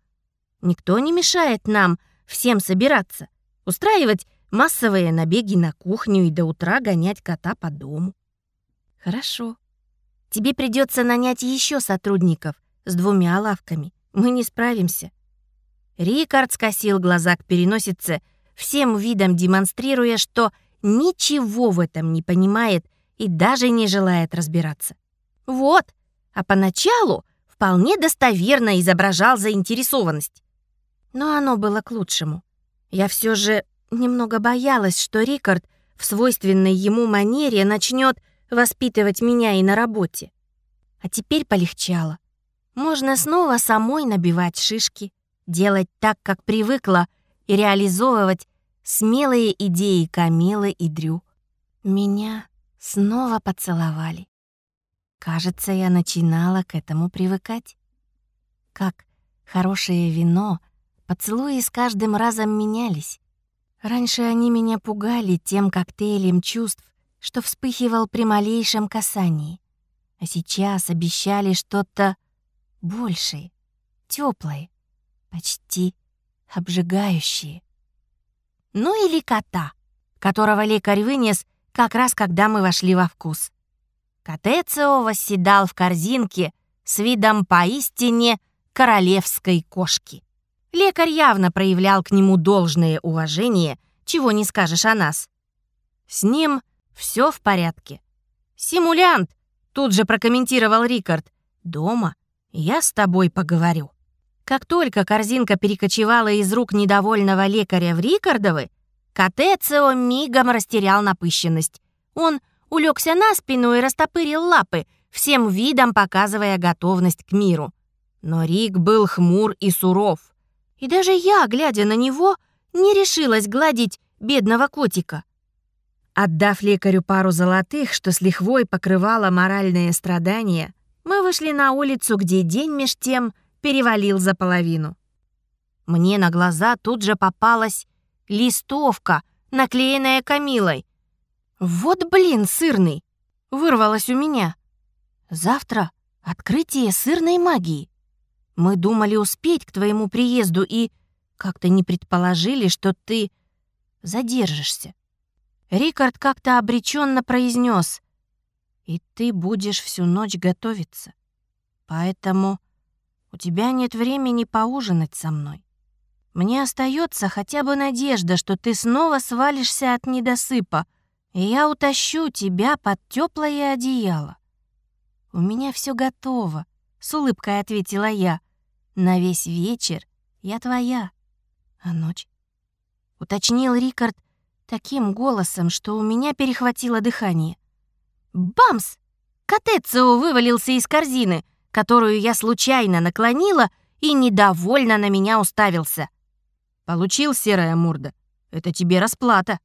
A: Никто не мешает нам всем собираться, устраивать массовые набеги на кухню и до утра гонять кота по дому. Хорошо. Тебе придется нанять еще сотрудников с двумя лавками. Мы не справимся. Рикард скосил глаза к переносице, всем видом демонстрируя, что ничего в этом не понимает и даже не желает разбираться. Вот, а поначалу вполне достоверно изображал заинтересованность. Но оно было к лучшему. Я все же немного боялась, что Рикард в свойственной ему манере начнет воспитывать меня и на работе. А теперь полегчало. Можно снова самой набивать шишки, делать так, как привыкла, и реализовывать смелые идеи Камилы и Дрю. Меня снова поцеловали. Кажется, я начинала к этому привыкать. Как хорошее вино, поцелуи с каждым разом менялись. Раньше они меня пугали тем коктейлем чувств, что вспыхивал при малейшем касании. А сейчас обещали что-то большее, теплое, почти обжигающее. Ну или кота, которого лекарь вынес как раз когда мы вошли во вкус. Катецио восседал в корзинке с видом поистине королевской кошки. Лекарь явно проявлял к нему должное уважение, чего не скажешь о нас. С ним все в порядке. «Симулянт!» — тут же прокомментировал Рикард. «Дома я с тобой поговорю». Как только корзинка перекочевала из рук недовольного лекаря в Рикардовы, Катецио мигом растерял напыщенность. Он улегся на спину и растопырил лапы, всем видом показывая готовность к миру. Но Рик был хмур и суров. И даже я, глядя на него, не решилась гладить бедного котика. Отдав лекарю пару золотых, что с лихвой покрывало моральные страдания, мы вышли на улицу, где день меж тем перевалил за половину. Мне на глаза тут же попалась листовка, наклеенная Камилой, «Вот блин, сырный!» — вырвалось у меня. «Завтра открытие сырной магии. Мы думали успеть к твоему приезду и как-то не предположили, что ты задержишься». Рикард как-то обреченно произнес, «И ты будешь всю ночь готовиться. Поэтому у тебя нет времени поужинать со мной. Мне остается хотя бы надежда, что ты снова свалишься от недосыпа, и я утащу тебя под теплое одеяло. У меня все готово, с улыбкой ответила я. На весь вечер я твоя. А ночь? Уточнил Рикард таким голосом, что у меня перехватило дыхание. Бамс! Котецио вывалился из корзины, которую я случайно наклонила и недовольно на меня уставился. Получил серая морда. Это тебе расплата.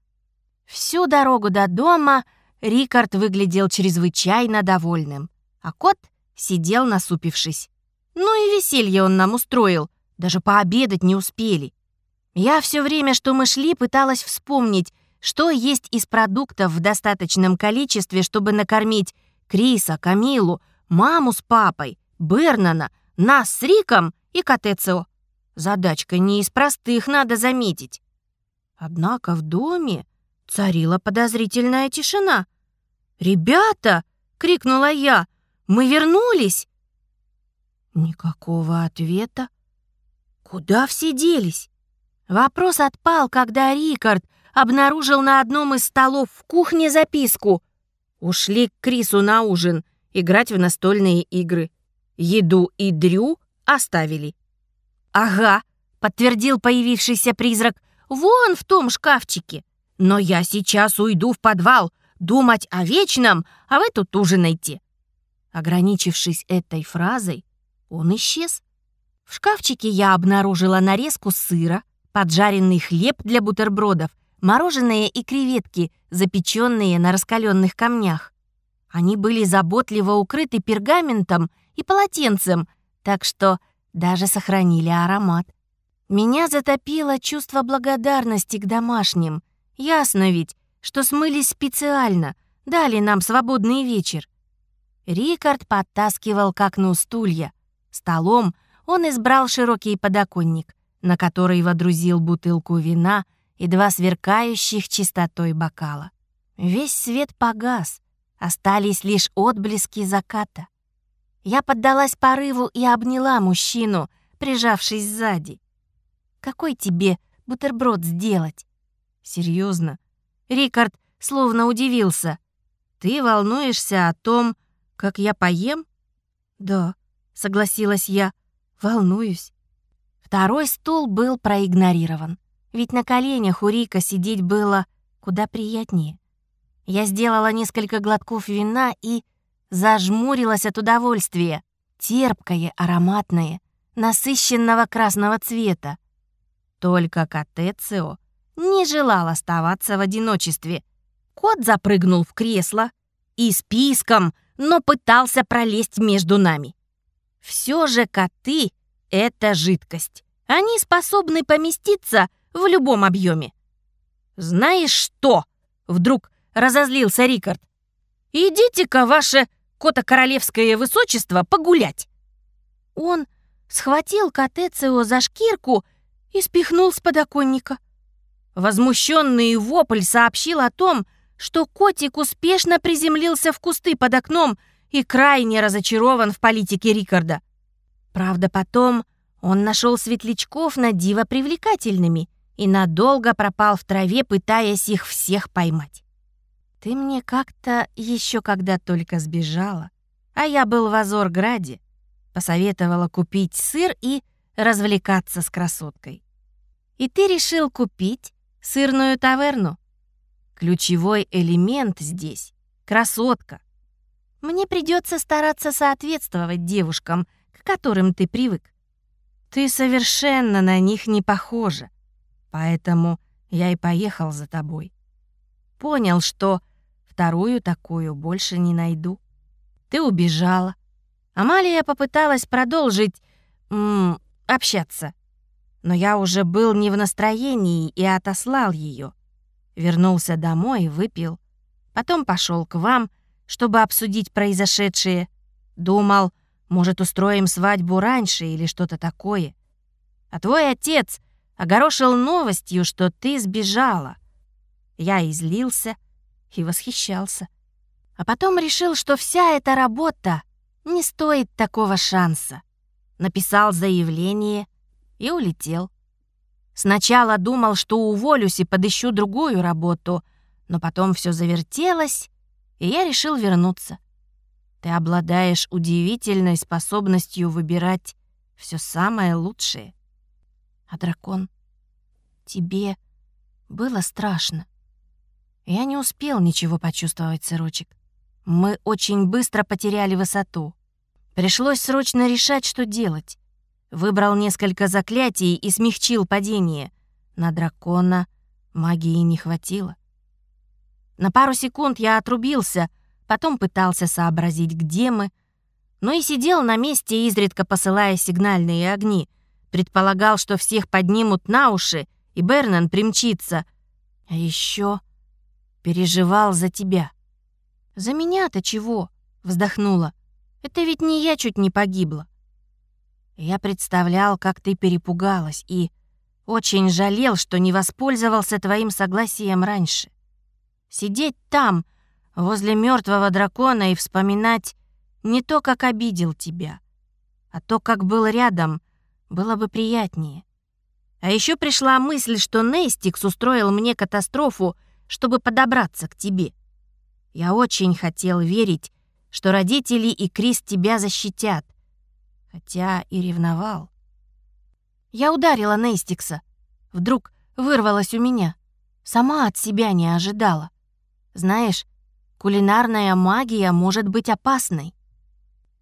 A: Всю дорогу до дома Рикард выглядел чрезвычайно довольным, а кот сидел насупившись. Ну и веселье он нам устроил, даже пообедать не успели. Я все время, что мы шли, пыталась вспомнить, что есть из продуктов в достаточном количестве, чтобы накормить Криса, Камилу, маму с папой, Бернана, нас с Риком и Катецио. Задачка не из простых, надо заметить. Однако в доме Царила подозрительная тишина. «Ребята!» — крикнула я. «Мы вернулись!» Никакого ответа. Куда все делись? Вопрос отпал, когда Рикард обнаружил на одном из столов в кухне записку. Ушли к Крису на ужин, играть в настольные игры. Еду и Дрю оставили. «Ага», — подтвердил появившийся призрак, — «вон в том шкафчике». Но я сейчас уйду в подвал, думать о вечном, а вы тут ужинайте». Ограничившись этой фразой, он исчез. В шкафчике я обнаружила нарезку сыра, поджаренный хлеб для бутербродов, мороженое и креветки, запеченные на раскаленных камнях. Они были заботливо укрыты пергаментом и полотенцем, так что даже сохранили аромат. Меня затопило чувство благодарности к домашним — Ясно ведь, что смылись специально, дали нам свободный вечер. Рикард подтаскивал к окну стулья. Столом он избрал широкий подоконник, на который водрузил бутылку вина и два сверкающих чистотой бокала. Весь свет погас, остались лишь отблески заката. Я поддалась порыву и обняла мужчину, прижавшись сзади. «Какой тебе бутерброд сделать?» «Серьезно?» Рикард словно удивился. «Ты волнуешься о том, как я поем?» «Да», — согласилась я, — «волнуюсь». Второй стул был проигнорирован, ведь на коленях у Рика сидеть было куда приятнее. Я сделала несколько глотков вина и зажмурилась от удовольствия. Терпкое, ароматное, насыщенного красного цвета. Только Катецио не желал оставаться в одиночестве. Кот запрыгнул в кресло и списком, но пытался пролезть между нами. Все же коты — это жидкость. Они способны поместиться в любом объеме. «Знаешь что?» — вдруг разозлился Рикард. «Идите-ка, ваше кота-королевское высочество, погулять!» Он схватил Катецио за шкирку и спихнул с подоконника. Возмущенный вопль сообщил о том, что котик успешно приземлился в кусты под окном и крайне разочарован в политике Рикарда. Правда, потом он нашел светлячков на диво привлекательными и надолго пропал в траве, пытаясь их всех поймать. Ты мне как-то еще когда только сбежала, а я был в Азорграде, посоветовала купить сыр и развлекаться с красоткой. И ты решил купить сырную таверну. Ключевой элемент здесь — красотка. Мне придется стараться соответствовать девушкам, к которым ты привык. Ты совершенно на них не похожа, поэтому я и поехал за тобой. Понял, что Вторую такую больше не найду. Ты убежала. Амалия попыталась продолжить м, общаться. Но я уже был не в настроении и отослал ее. Вернулся домой, выпил. Потом пошел к вам, чтобы обсудить произошедшее. Думал, может, устроим свадьбу раньше или что-то такое. А твой отец огорошил новостью, что ты сбежала. Я излился, и восхищался. А потом решил, что вся эта работа не стоит такого шанса. Написал заявление и улетел. Сначала думал, что уволюсь и подыщу другую работу, но потом все завертелось, и я решил вернуться. Ты обладаешь удивительной способностью выбирать все самое лучшее. А дракон, тебе было страшно. Я не успел ничего почувствовать, сырочек. Мы очень быстро потеряли высоту. Пришлось срочно решать, что делать. Выбрал несколько заклятий и смягчил падение. На дракона магии не хватило. На пару секунд я отрубился, потом пытался сообразить, где мы, но и сидел на месте, изредка посылая сигнальные огни. Предполагал, что всех поднимут на уши, и Бернан примчится. А еще переживал за тебя». «За меня-то чего?» — вздохнула. «Это ведь не я чуть не погибла». Я представлял, как ты перепугалась, и очень жалел, что не воспользовался твоим согласием раньше. Сидеть там, возле мертвого дракона, и вспоминать не то, как обидел тебя, а то, как был рядом, было бы приятнее. А еще пришла мысль, что Нейстикс устроил мне катастрофу чтобы подобраться к тебе. Я очень хотел верить, что родители и Крис тебя защитят, хотя и ревновал. Я ударила Нейстикса. Вдруг вырвалась у меня. Сама от себя не ожидала. Знаешь, кулинарная магия может быть опасной.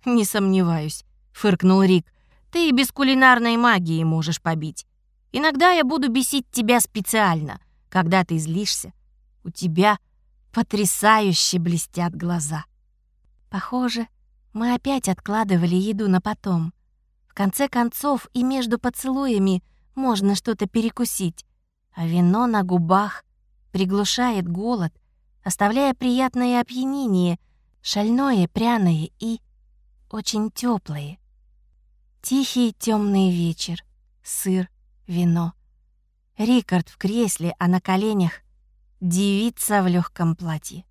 A: «Не сомневаюсь», — фыркнул Рик. «Ты и без кулинарной магии можешь побить. Иногда я буду бесить тебя специально, когда ты злишься. У тебя потрясающе блестят глаза. Похоже, мы опять откладывали еду на потом. В конце концов и между поцелуями можно что-то перекусить, а вино на губах приглушает голод, оставляя приятное опьянение, шальное, пряное и очень теплое. Тихий темный вечер, сыр, вино. Рикард в кресле, а на коленях девица в легком платье.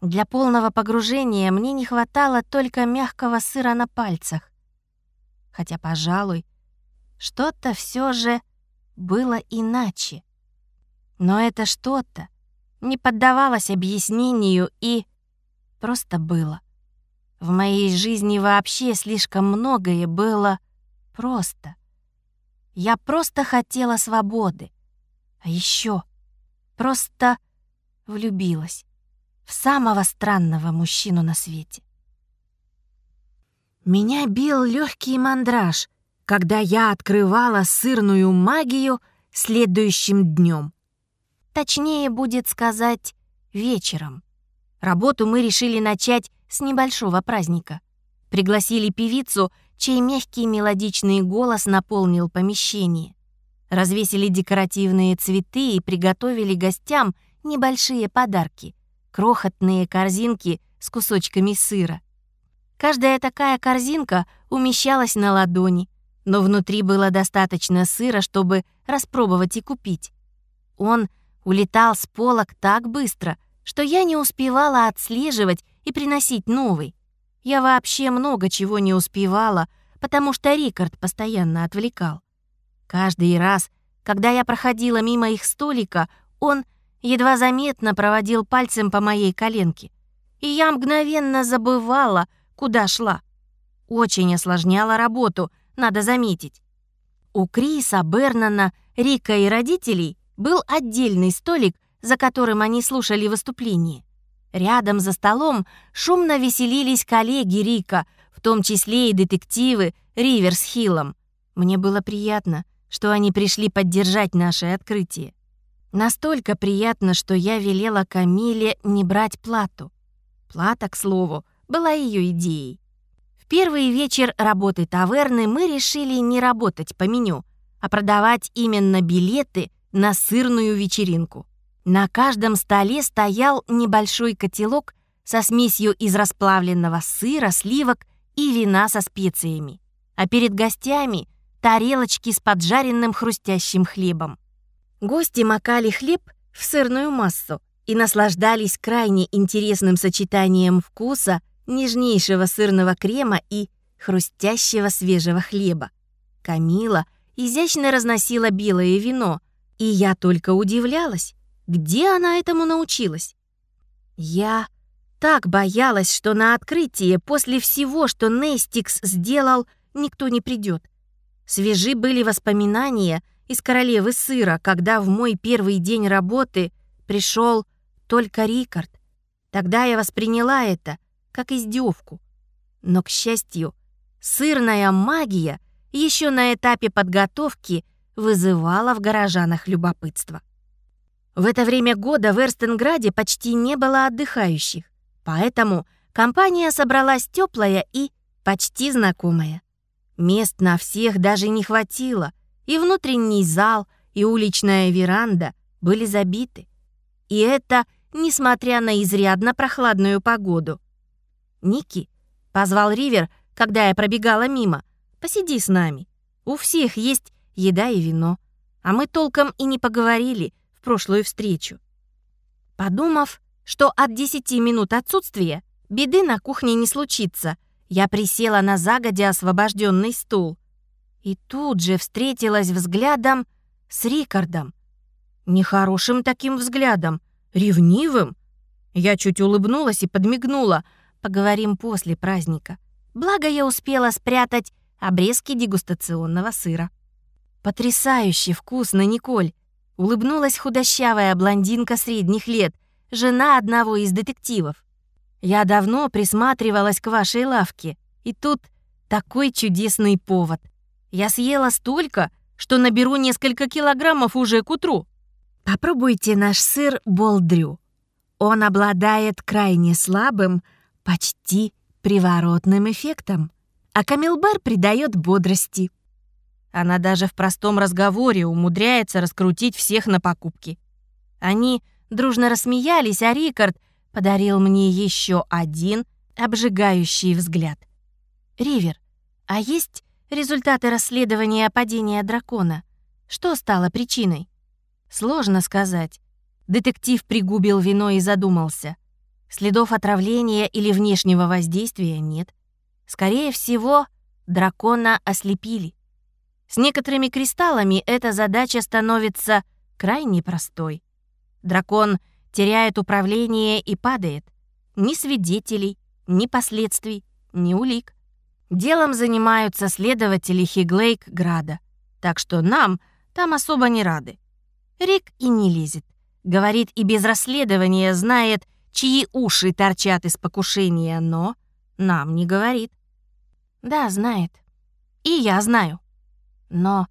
A: Для полного погружения мне не хватало только мягкого сыра на пальцах. Хотя, пожалуй, что-то все же было иначе. Но это что-то не поддавалось объяснению и просто было. В моей жизни вообще слишком многое было просто. Я просто хотела свободы. А еще просто влюбилась в самого странного мужчину на свете. Меня бил легкий мандраж, когда я открывала сырную магию следующим днем. Точнее будет сказать, вечером. Работу мы решили начать с небольшого праздника. Пригласили певицу, чей мягкий мелодичный голос наполнил помещение. Развесили декоративные цветы и приготовили гостям небольшие подарки — крохотные корзинки с кусочками сыра. Каждая такая корзинка умещалась на ладони, но внутри было достаточно сыра, чтобы распробовать и купить. Он улетал с полок так быстро, что я не успевала отслеживать и приносить новый. Я вообще много чего не успевала, потому что Рикард постоянно отвлекал. Каждый раз, когда я проходила мимо их столика, он едва заметно проводил пальцем по моей коленке. И я мгновенно забывала, куда шла. Очень осложняла работу, надо заметить. У Криса, Бернана, Рика и родителей был отдельный столик, за которым они слушали выступление. Рядом за столом шумно веселились коллеги Рика, в том числе и детективы Ривер с Хиллом. Мне было приятно, что они пришли поддержать наше открытие. Настолько приятно, что я велела Камиле не брать плату. Плата, к слову, была ее идеей. В первый вечер работы таверны мы решили не работать по меню, а продавать именно билеты на сырную вечеринку. На каждом столе стоял небольшой котелок со смесью из расплавленного сыра, сливок и вина со специями. А перед гостями тарелочки с поджаренным хрустящим хлебом. Гости макали хлеб в сырную массу и наслаждались крайне интересным сочетанием вкуса нежнейшего сырного крема и хрустящего свежего хлеба. Камила изящно разносила белое вино, и я только удивлялась, где она этому научилась? Я так боялась, что на открытие после всего, что Нестикс сделал, никто не придет. Свежи были воспоминания из «Королевы сыра», когда в мой первый день работы пришел только Рикард. Тогда я восприняла это как издевку. Но, к счастью, сырная магия еще на этапе подготовки вызывала в горожанах любопытство. В это время года в Эрстенграде почти не было отдыхающих, поэтому компания собралась теплая и почти знакомая. Мест на всех даже не хватило, и внутренний зал, и уличная веранда были забиты. И это несмотря на изрядно прохладную погоду. «Ники», — позвал Ривер, когда я пробегала мимо, — «посиди с нами. У всех есть еда и вино, а мы толком и не поговорили, в прошлую встречу. Подумав, что от 10 минут отсутствия беды на кухне не случится, я присела на загодя освобожденный стул и тут же встретилась взглядом с Рикардом. Нехорошим таким взглядом, ревнивым. Я чуть улыбнулась и подмигнула. Поговорим после праздника. Благо я успела спрятать обрезки дегустационного сыра. Потрясающе вкусно, Николь. Улыбнулась худощавая блондинка средних лет, жена одного из детективов. «Я давно присматривалась к вашей лавке, и тут такой чудесный повод. Я съела столько, что наберу несколько килограммов уже к утру. Попробуйте наш сыр болдрю. Он обладает крайне слабым, почти приворотным эффектом, а камелбар придает бодрости. Она даже в простом разговоре умудряется раскрутить всех на покупки. Они дружно рассмеялись, а Рикард подарил мне еще один обжигающий взгляд. «Ривер, а есть результаты расследования падения дракона? Что стало причиной?» «Сложно сказать». Детектив пригубил вино и задумался. Следов отравления или внешнего воздействия нет. Скорее всего, дракона ослепили. С некоторыми кристаллами эта задача становится крайне простой. Дракон теряет управление и падает. Ни свидетелей, ни последствий, ни улик. Делом занимаются следователи Хиглейк Града, так что нам там особо не рады. Рик и не лезет. Говорит, и без расследования знает, чьи уши торчат из покушения, но нам не говорит. Да, знает. И я знаю. Но,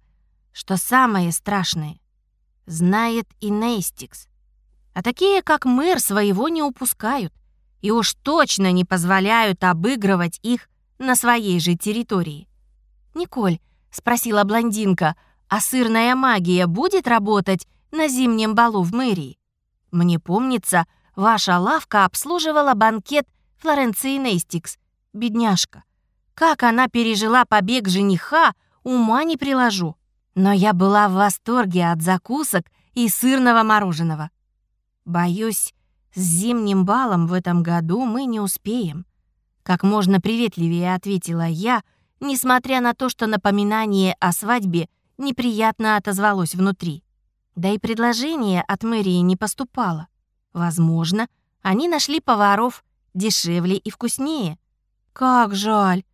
A: что самое страшное, знает и Нейстикс. А такие, как мэр, своего не упускают и уж точно не позволяют обыгрывать их на своей же территории. «Николь», — спросила блондинка, «а сырная магия будет работать на зимнем балу в мэрии? Мне помнится, ваша лавка обслуживала банкет Флоренции Нейстикс. Бедняжка. Как она пережила побег жениха, ума не приложу. Но я была в восторге от закусок и сырного мороженого. Боюсь, с зимним балом в этом году мы не успеем. Как можно приветливее ответила я, несмотря на то, что напоминание о свадьбе неприятно отозвалось внутри. Да и предложение от мэрии не поступало. Возможно, они нашли поваров дешевле и вкуснее. Как жаль.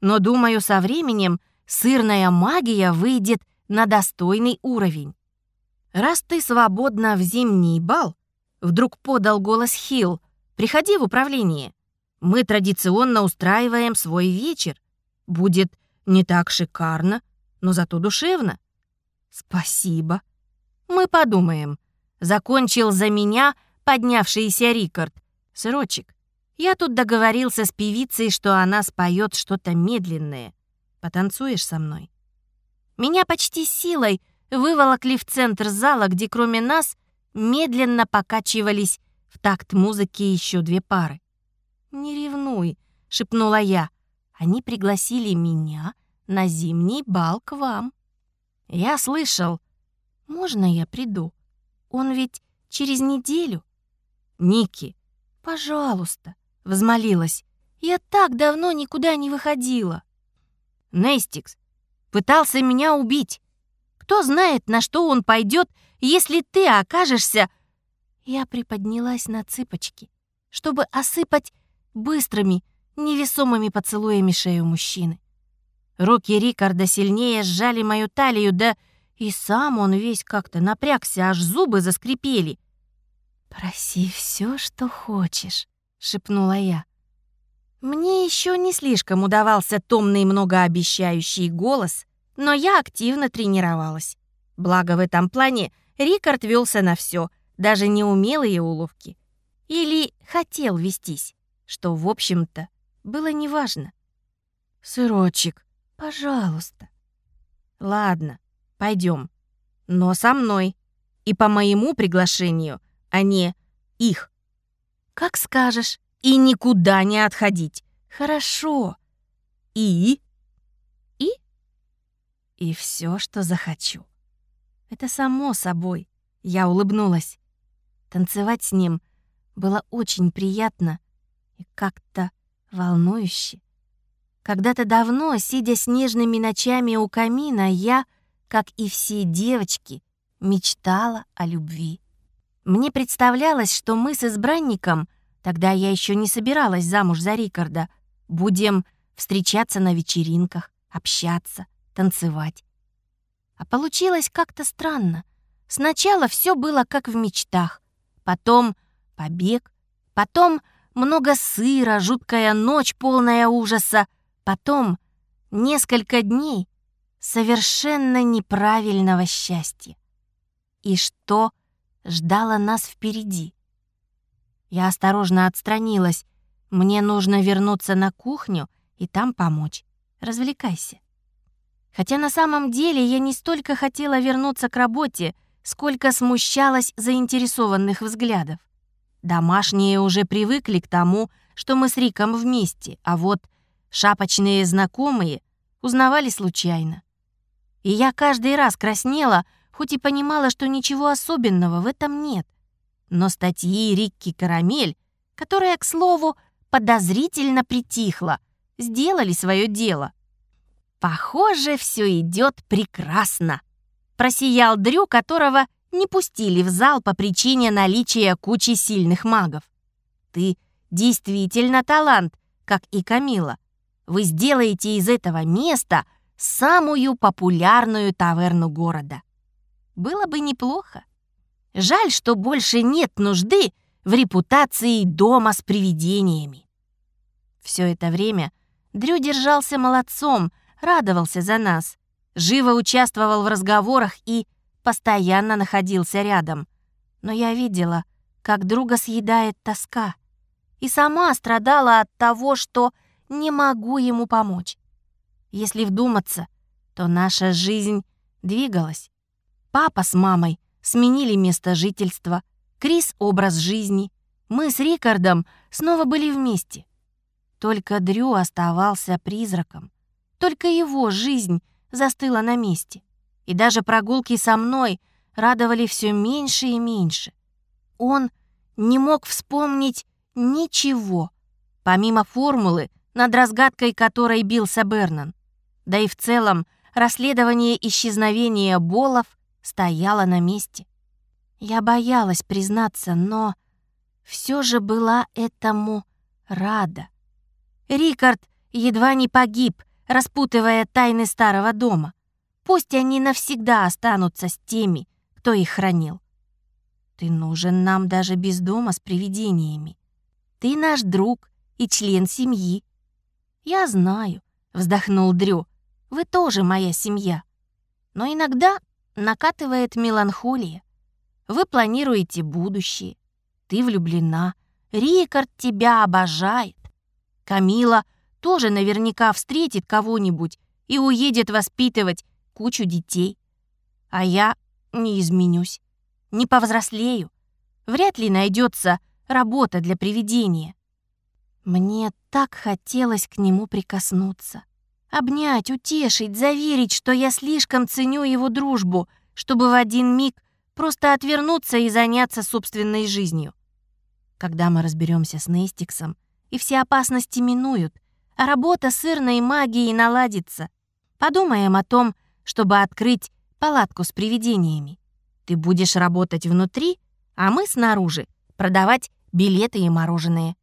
A: Но, думаю, со временем сырная магия выйдет на достойный уровень. Раз ты свободна в зимний бал, вдруг подал голос Хилл, приходи в управление. Мы традиционно устраиваем свой вечер. Будет не так шикарно, но зато душевно. Спасибо. Мы подумаем. Закончил за меня поднявшийся Рикард. Сырочек, я тут договорился с певицей, что она споет что-то медленное. Потанцуешь со мной? Меня почти силой выволокли в центр зала, где кроме нас медленно покачивались в такт музыки еще две пары. «Не ревнуй», — шепнула я. «Они пригласили меня на зимний бал к вам». «Я слышал. Можно я приду? Он ведь через неделю». «Ники, пожалуйста», — взмолилась. «Я так давно никуда не выходила». «Нестикс пытался меня убить. Кто знает, на что он пойдет, если ты окажешься...» Я приподнялась на цыпочки, чтобы осыпать быстрыми, невесомыми поцелуями шею мужчины. Руки Рикарда сильнее сжали мою талию, да и сам он весь как-то напрягся, аж зубы заскрипели. «Проси все, что хочешь», — шепнула я. Мне еще не слишком удавался томный многообещающий голос, но я активно тренировалась. Благо в этом плане Рикард велся на все, даже неумелые уловки. Или хотел вестись, что, в общем-то, было неважно. «Сырочек, пожалуйста». «Ладно, пойдем, но со мной и по моему приглашению, а не их». «Как скажешь, и никуда не отходить. Хорошо. И?» «И?» «И все, что захочу». Это само собой. Я улыбнулась. Танцевать с ним было очень приятно и как-то волнующе. Когда-то давно, сидя снежными ночами у камина, я, как и все девочки, мечтала о любви. Мне представлялось, что мы с избранником, тогда я еще не собиралась замуж за Рикарда, будем встречаться на вечеринках, общаться, танцевать. А получилось как-то странно. Сначала все было как в мечтах, потом побег, потом много сыра, жуткая ночь, полная ужаса, потом несколько дней совершенно неправильного счастья. И что ждало нас впереди? Я осторожно отстранилась. Мне нужно вернуться на кухню и там помочь. Развлекайся. Хотя на самом деле я не столько хотела вернуться к работе, сколько смущалось заинтересованных взглядов. Домашние уже привыкли к тому, что мы с Риком вместе, а вот шапочные знакомые узнавали случайно. И я каждый раз краснела, хоть и понимала, что ничего особенного в этом нет. Но статьи Рикки Карамель, которая, к слову, подозрительно притихла, сделали свое дело. «Похоже, все идет прекрасно», — просиял Дрю, которого не пустили в зал по причине наличия кучи сильных магов. «Ты действительно талант, как и Камила. Вы сделаете из этого места самую популярную таверну города. Было бы неплохо. Жаль, что больше нет нужды в репутации дома с привидениями. Все это время Дрю держался молодцом, радовался за нас, живо участвовал в разговорах и постоянно находился рядом. Но я видела, как друга съедает тоска. И сама страдала от того, что не могу ему помочь. Если вдуматься, то наша жизнь двигалась. Папа с мамой сменили место жительства, Крис — образ жизни. Мы с Рикардом снова были вместе. Только Дрю оставался призраком. Только его жизнь застыла на месте. И даже прогулки со мной радовали все меньше и меньше. Он не мог вспомнить ничего, помимо формулы, над разгадкой которой бился Бернан. Да и в целом расследование исчезновения Болов стояло на месте. Я боялась признаться, но все же была этому рада. Рикард едва не погиб, распутывая тайны старого дома. Пусть они навсегда останутся с теми, кто их хранил. Ты нужен нам даже без дома с привидениями. Ты наш друг и член семьи. Я знаю, вздохнул Дрю. Вы тоже моя семья. Но иногда накатывает меланхолия. Вы планируете будущее. Ты влюблена. Рикард тебя обожает. Камила тоже наверняка встретит кого-нибудь и уедет воспитывать кучу детей. А я не изменюсь, не повзрослею. Вряд ли найдется работа для привидения. Мне так хотелось к нему прикоснуться. Обнять, утешить, заверить, что я слишком ценю его дружбу, чтобы в один миг просто отвернуться и заняться собственной жизнью. Когда мы разберемся с Нестиксом, и все опасности минуют, а работа сырной магией наладится, подумаем о том, чтобы открыть палатку с привидениями. Ты будешь работать внутри, а мы снаружи продавать билеты и мороженое.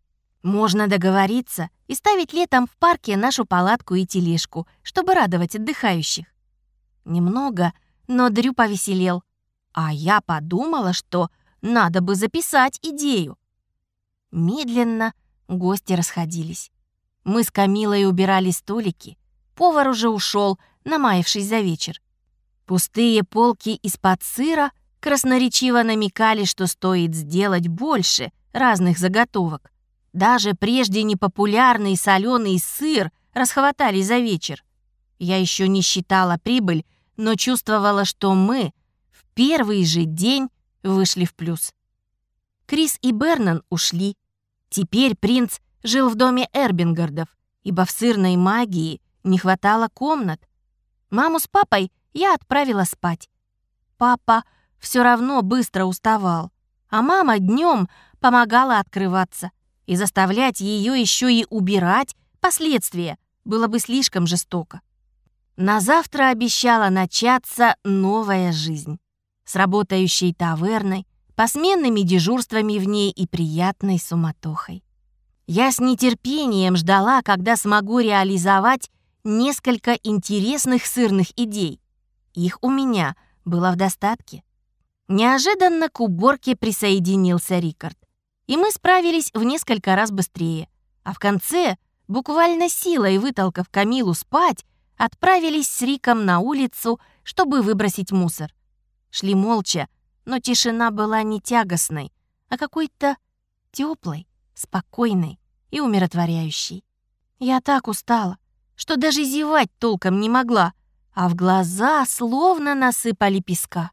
A: Можно договориться и ставить летом в парке нашу палатку и тележку, чтобы радовать отдыхающих. Немного, но Дрю повеселел. А я подумала, что надо бы записать идею. Медленно гости расходились. Мы с Камилой убирали столики. Повар уже ушел, намаявшись за вечер. Пустые полки из-под сыра красноречиво намекали, что стоит сделать больше разных заготовок. Даже прежде непопулярный соленый сыр расхватали за вечер. Я еще не считала прибыль, но чувствовала, что мы первый же день вышли в плюс. Крис и Бернан ушли. Теперь принц жил в доме Эрбингардов, ибо в сырной магии не хватало комнат. Маму с папой я отправила спать. Папа все равно быстро уставал, а мама днем помогала открываться, и заставлять ее еще и убирать последствия было бы слишком жестоко. На завтра обещала начаться новая жизнь с работающей таверной, посменными дежурствами в ней и приятной суматохой. Я с нетерпением ждала, когда смогу реализовать несколько интересных сырных идей. Их у меня было в достатке. Неожиданно к уборке присоединился Рикард. И мы справились в несколько раз быстрее. А в конце, буквально силой вытолкав Камилу спать, отправились с Риком на улицу, чтобы выбросить мусор. Шли молча, но тишина была не тягостной, а какой-то теплой, спокойной и умиротворяющей. Я так устала, что даже зевать толком не могла, а в глаза словно насыпали песка.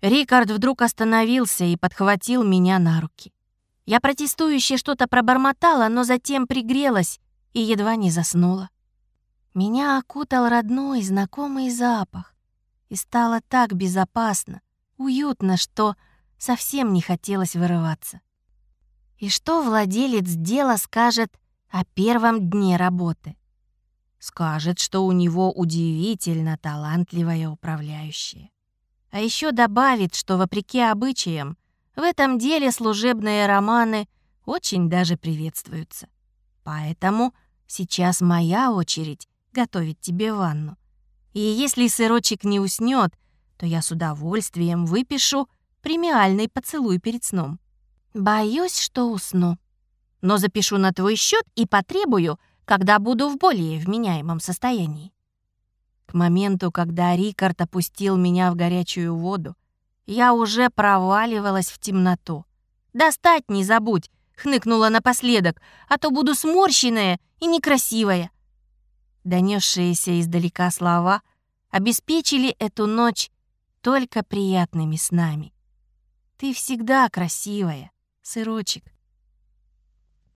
A: Рикард вдруг остановился и подхватил меня на руки. Я протестующе что-то пробормотала, но затем пригрелась и едва не заснула. Меня окутал родной, знакомый запах, и стало так безопасно, уютно, что совсем не хотелось вырываться. И что владелец дела скажет о первом дне работы? Скажет, что у него удивительно талантливая управляющая. А еще добавит, что вопреки обычаям в этом деле служебные романы очень даже приветствуются. Поэтому сейчас моя очередь готовить тебе ванну. И если сырочек не уснет, то я с удовольствием выпишу премиальный поцелуй перед сном. Боюсь, что усну. Но запишу на твой счет и потребую, когда буду в более вменяемом состоянии. К моменту, когда Рикард опустил меня в горячую воду, я уже проваливалась в темноту. «Достать не забудь!» — хныкнула напоследок, «а то буду сморщенная и некрасивая». Донесшиеся издалека слова обеспечили эту ночь только приятными снами. «Ты всегда красивая, сырочек».